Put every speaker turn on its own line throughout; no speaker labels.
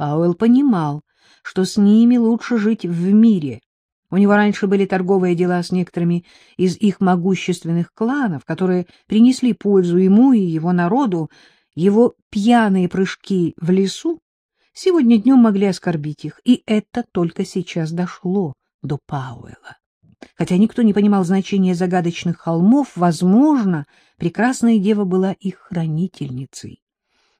Пауэлл понимал, что с ними лучше жить в мире. У него раньше были торговые дела с некоторыми из их могущественных кланов, которые принесли пользу ему и его народу. Его пьяные прыжки в лесу сегодня днем могли оскорбить их, и это только сейчас дошло до Пауэлла. Хотя никто не понимал значения загадочных холмов, возможно, прекрасная дева была их хранительницей.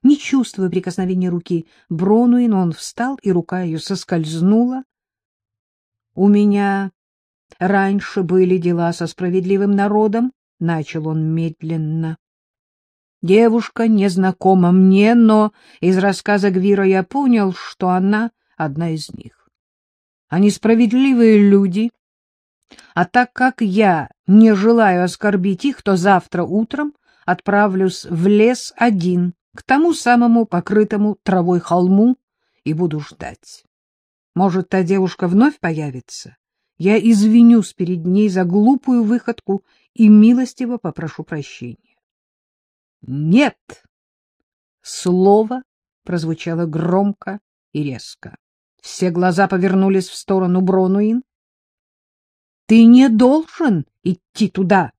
Не чувствуя прикосновения руки Бронуин, он встал, и рука ее соскользнула. — У меня раньше были дела со справедливым народом, — начал он медленно. Девушка незнакома мне, но из рассказа Гвира я понял, что она одна из них. Они справедливые люди, а так как я не желаю оскорбить их, то завтра утром отправлюсь в лес один, к тому самому покрытому травой холму, и буду ждать. Может, та девушка вновь появится? Я извинюсь перед ней за глупую выходку и милостиво попрошу прощения. Нет! Слово прозвучало громко и резко. Все глаза повернулись в сторону Бронуин. — Ты не должен идти туда,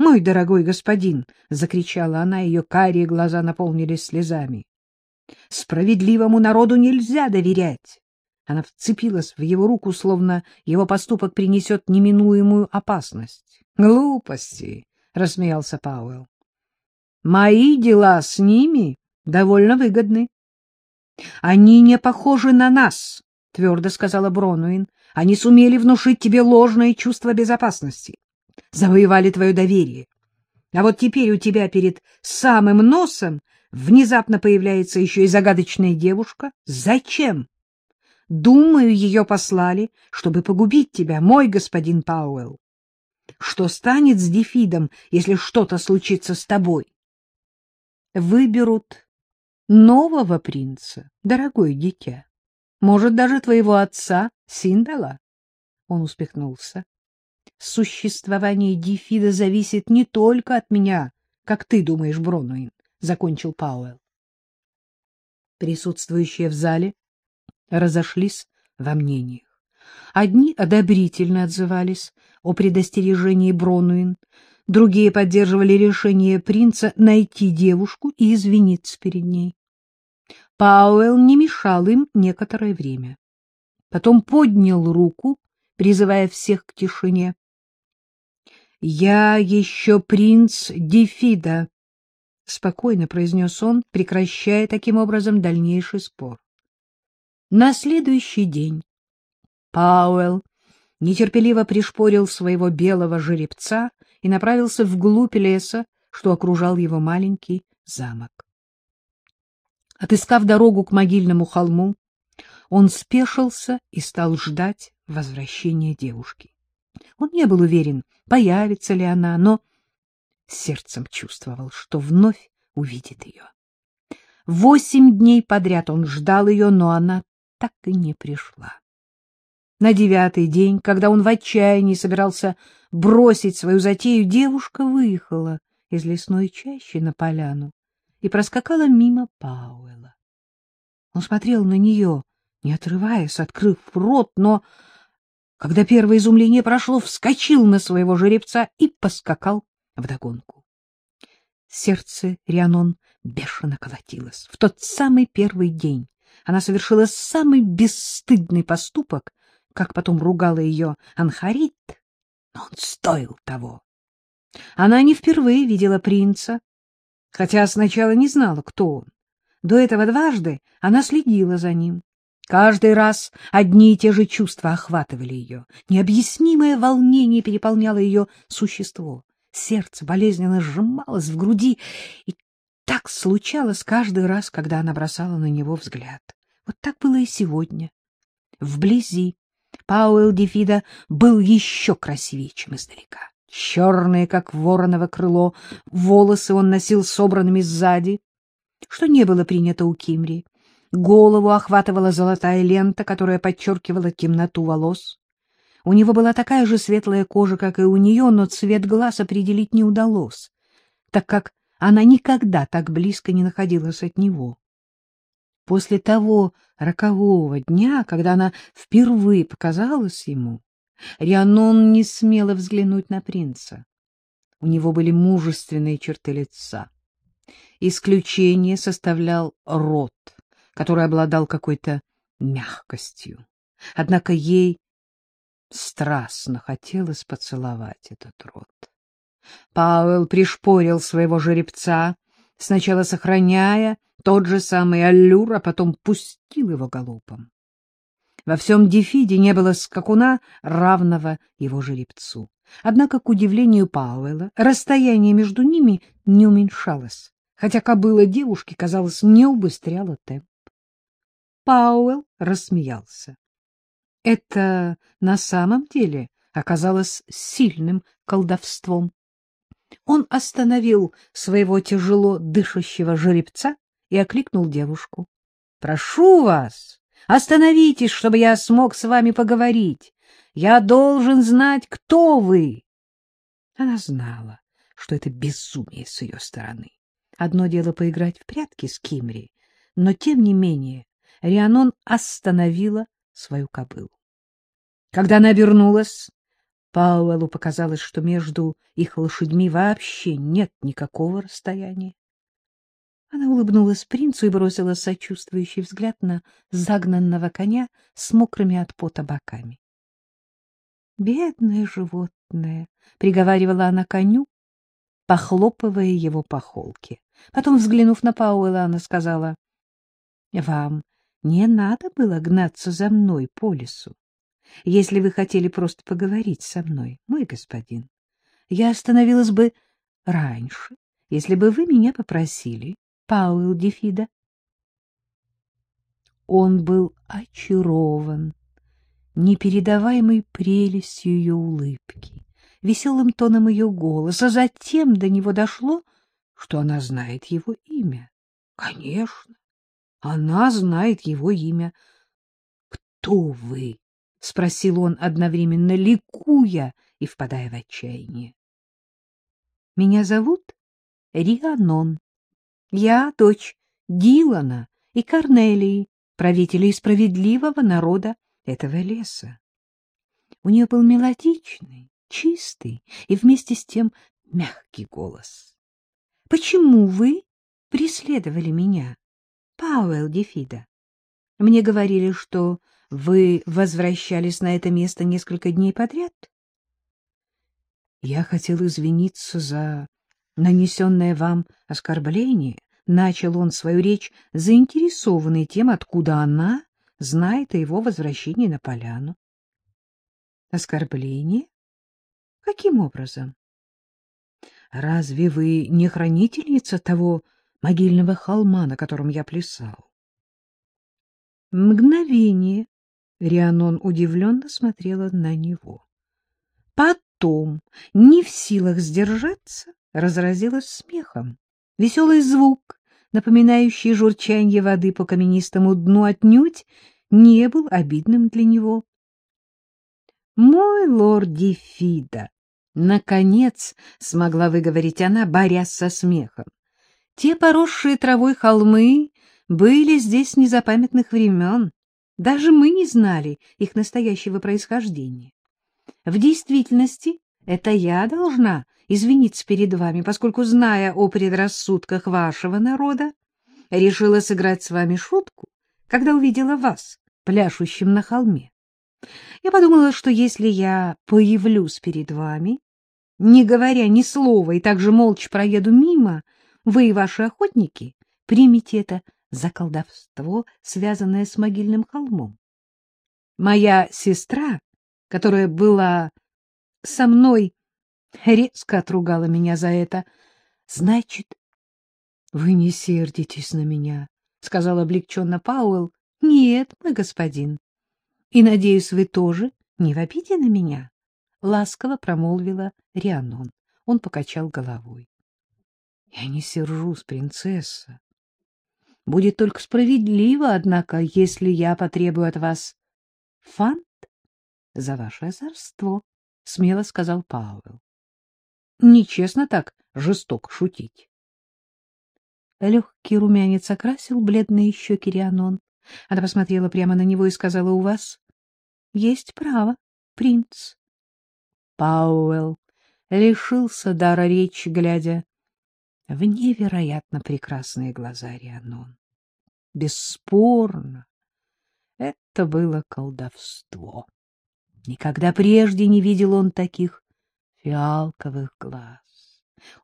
мой дорогой господин! — закричала она, ее карие глаза наполнились слезами. — Справедливому народу нельзя доверять! Она вцепилась в его руку, словно его поступок принесет неминуемую опасность. — Глупости! — рассмеялся Пауэлл. — Мои дела с ними довольно выгодны. — Они не похожи на нас, — твердо сказала Бронуин. — Они сумели внушить тебе ложное чувство безопасности завоевали твое доверие. А вот теперь у тебя перед самым носом внезапно появляется еще и загадочная девушка. Зачем? Думаю, ее послали, чтобы погубить тебя, мой господин Пауэлл. Что станет с Дефидом, если что-то случится с тобой? Выберут нового принца, дорогое дитя. Может, даже твоего отца, Синдала? Он успехнулся существование Дифида зависит не только от меня, как ты думаешь, Бронуин, — закончил Пауэлл. Присутствующие в зале разошлись во мнениях. Одни одобрительно отзывались о предостережении Бронуин, другие поддерживали решение принца найти девушку и извиниться перед ней. Пауэлл не мешал им некоторое время. Потом поднял руку, призывая всех к тишине. — Я еще принц Дефида, — спокойно произнес он, прекращая таким образом дальнейший спор. На следующий день Пауэлл нетерпеливо пришпорил своего белого жеребца и направился вглубь леса, что окружал его маленький замок. Отыскав дорогу к могильному холму, он спешился и стал ждать возвращения девушки. Он не был уверен, появится ли она, но сердцем чувствовал, что вновь увидит ее. Восемь дней подряд он ждал ее, но она так и не пришла. На девятый день, когда он в отчаянии собирался бросить свою затею, девушка выехала из лесной чащи на поляну и проскакала мимо Пауэлла. Он смотрел на нее, не отрываясь, открыв рот, но когда первое изумление прошло, вскочил на своего жеребца и поскакал вдогонку. Сердце Рианон бешено колотилось. В тот самый первый день она совершила самый бесстыдный поступок, как потом ругала ее Анхарит, но он стоил того. Она не впервые видела принца, хотя сначала не знала, кто он. До этого дважды она следила за ним. Каждый раз одни и те же чувства охватывали ее. Необъяснимое волнение переполняло ее существо. Сердце болезненно сжималось в груди, и так случалось каждый раз, когда она бросала на него взгляд. Вот так было и сегодня. Вблизи Пауэлл Дефида был еще красивее, чем издалека. Черные, как вороново крыло, волосы он носил собранными сзади, что не было принято у Кимри. Голову охватывала золотая лента, которая подчеркивала темноту волос. У него была такая же светлая кожа, как и у нее, но цвет глаз определить не удалось, так как она никогда так близко не находилась от него. После того рокового дня, когда она впервые показалась ему, Рианон не смела взглянуть на принца. У него были мужественные черты лица. Исключение составлял рот, который обладал какой-то мягкостью. Однако ей страстно хотелось поцеловать этот рот. Пауэлл пришпорил своего жеребца, сначала сохраняя тот же самый аллюр, а потом пустил его галопом. Во всем Дефиде не было скакуна, равного его жеребцу. Однако, к удивлению Пауэлла, расстояние между ними не уменьшалось, хотя кобыла девушки, казалось, не убыстряла темп. Пауэлл рассмеялся. Это на самом деле оказалось сильным колдовством. Он остановил своего тяжело дышащего жеребца и окликнул девушку. — Прошу вас, остановитесь, чтобы я смог с вами поговорить. Я должен знать, кто вы. Она знала, что это безумие с ее стороны. Одно дело поиграть в прятки с Кимри, но, тем не менее, Рианон остановила свою кобылу. Когда она вернулась, Пауэллу показалось, что между их лошадьми вообще нет никакого расстояния. Она улыбнулась принцу и бросила сочувствующий взгляд на загнанного коня с мокрыми от пота боками. «Бедное животное!» — приговаривала она коню, похлопывая его по холке. Потом, взглянув на Пауэлла, она сказала, «Вам не надо было гнаться за мной по лесу. Если вы хотели просто поговорить со мной, мой господин, я остановилась бы раньше, если бы вы меня попросили, Пауэлл Дефида. Он был очарован непередаваемой прелестью ее улыбки, веселым тоном ее голоса. Затем до него дошло, что она знает его имя. Конечно, она знает его имя. «Кто вы?» — спросил он одновременно, ликуя и впадая в отчаяние. — Меня зовут Рианон. Я дочь Дилана и Корнелии, правителей справедливого народа этого леса. У нее был мелодичный, чистый и вместе с тем мягкий голос. — Почему вы преследовали меня, Пауэлл Дефида? Мне говорили, что вы возвращались на это место несколько дней подряд? Я хотел извиниться за нанесенное вам оскорбление. Начал он свою речь, заинтересованный тем, откуда она знает о его возвращении на поляну. Оскорбление? Каким образом? Разве вы не хранительница того могильного холма, на котором я плясал? Мгновение Рианон удивленно смотрела на него. Потом, не в силах сдержаться, разразилась смехом. Веселый звук, напоминающий журчанье воды по каменистому дну, отнюдь не был обидным для него. «Мой лорд Дефида!» Наконец смогла выговорить она, борясь со смехом. Те поросшие травой холмы были здесь незапамятных времен. Даже мы не знали их настоящего происхождения. В действительности это я должна извиниться перед вами, поскольку, зная о предрассудках вашего народа, решила сыграть с вами шутку, когда увидела вас, пляшущим на холме. Я подумала, что если я появлюсь перед вами, не говоря ни слова и также молча проеду мимо, вы и ваши охотники примете это за колдовство, связанное с могильным холмом. Моя сестра, которая была со мной, резко отругала меня за это. — Значит, вы не сердитесь на меня, — сказал облегченно Пауэлл. — Нет, мой господин. И, надеюсь, вы тоже не в обиде на меня? — ласково промолвила Рианон. Он покачал головой. — Я не сержусь, принцесса. Будет только справедливо, однако, если я потребую от вас фант за ваше озорство, — смело сказал Пауэлл. — Нечестно так жестоко шутить. Легкий румянец окрасил бледные щеки Рианон. Она посмотрела прямо на него и сказала, — У вас есть право, принц. Пауэлл лишился дара речи, глядя в невероятно прекрасные глаза Рианон. Бесспорно, это было колдовство. Никогда прежде не видел он таких фиалковых глаз.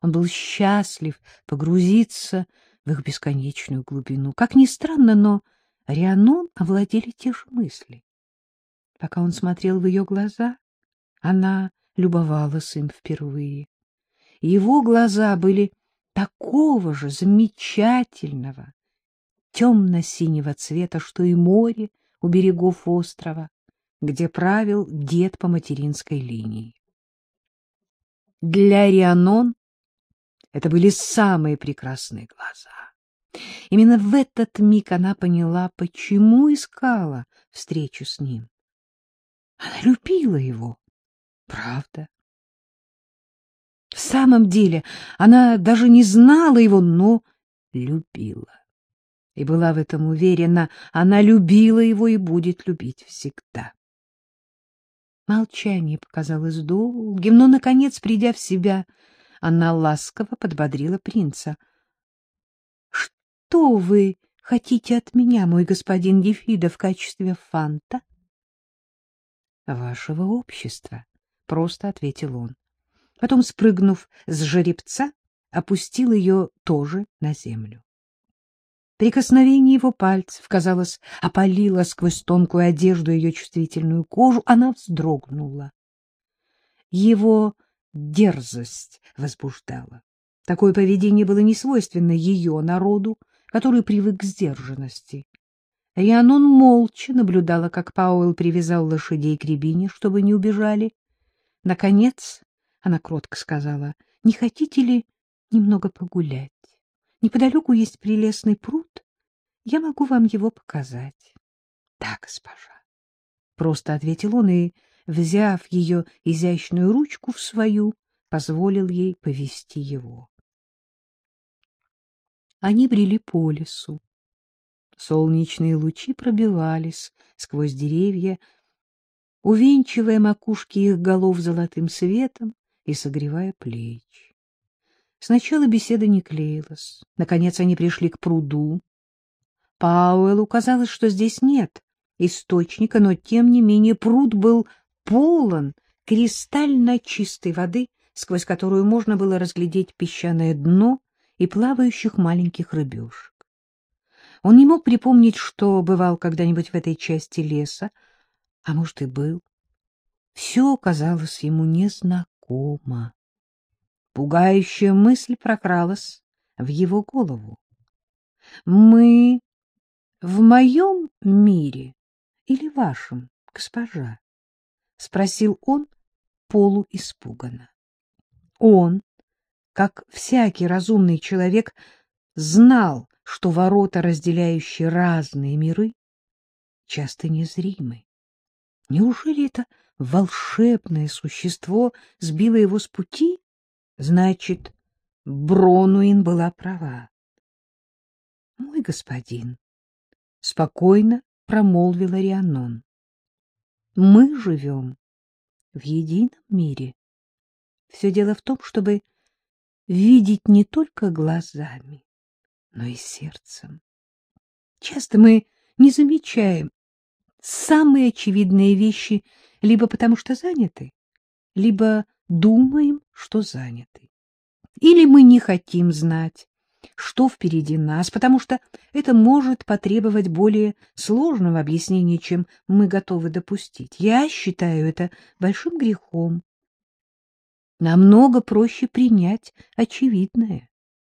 Он был счастлив погрузиться в их бесконечную глубину. Как ни странно, но Рианон овладели те же мысли. Пока он смотрел в ее глаза, она любовалась им впервые. Его глаза были такого же замечательного, темно-синего цвета, что и море у берегов острова, где правил дед по материнской линии. Для Рианон это были самые прекрасные глаза. Именно в этот миг она поняла, почему искала встречу с ним. Она любила его, правда. В самом деле, она даже не знала его, но любила. И была в этом уверена, она любила его и будет любить всегда. Молчание показалось долгим, но, наконец, придя в себя, она ласково подбодрила принца. — Что вы хотите от меня, мой господин Ефида, в качестве фанта? — Вашего общества, — просто ответил он. Потом, спрыгнув с жеребца, опустил ее тоже на землю. Прикосновение его пальцев, казалось, опалило сквозь тонкую одежду ее чувствительную кожу. Она вздрогнула. Его дерзость возбуждала. Такое поведение было не свойственно ее народу, который привык к сдержанности. Рианон молча наблюдала, как Пауэлл привязал лошадей к рябине, чтобы не убежали. Наконец она кротко сказала, — Не хотите ли немного погулять? Неподалеку есть прелестный пруд. Я могу вам его показать. — Да, госпожа. Просто ответил он и взяв ее изящную ручку в свою, позволил ей повести его. Они брели по лесу. Солнечные лучи пробивались сквозь деревья, увенчивая макушки их голов золотым светом и согревая плечи. Сначала беседа не клеилась. Наконец они пришли к пруду. Пауэллу казалось, что здесь нет источника, но, тем не менее, пруд был полон кристально чистой воды, сквозь которую можно было разглядеть песчаное дно и плавающих маленьких рыбешек. Он не мог припомнить, что бывал когда-нибудь в этой части леса, а может и был. Все казалось ему незнакомо. Пугающая мысль прокралась в его голову. «Мы в моем мире или вашем, госпожа?» — спросил он полуиспуганно. Он, как всякий разумный человек, знал, что ворота, разделяющие разные миры, часто незримы. Неужели это волшебное существо сбило его с пути? Значит, Бронуин была права. — Мой господин, — спокойно промолвила Рианон, мы живем в едином мире. Все дело в том, чтобы видеть не только глазами, но и сердцем. Часто мы не замечаем самые очевидные вещи либо потому что заняты, либо думаем, что заняты. Или мы не хотим знать, что впереди нас, потому что это может потребовать более сложного объяснения, чем мы готовы допустить. Я считаю это большим грехом. Намного проще принять очевидное.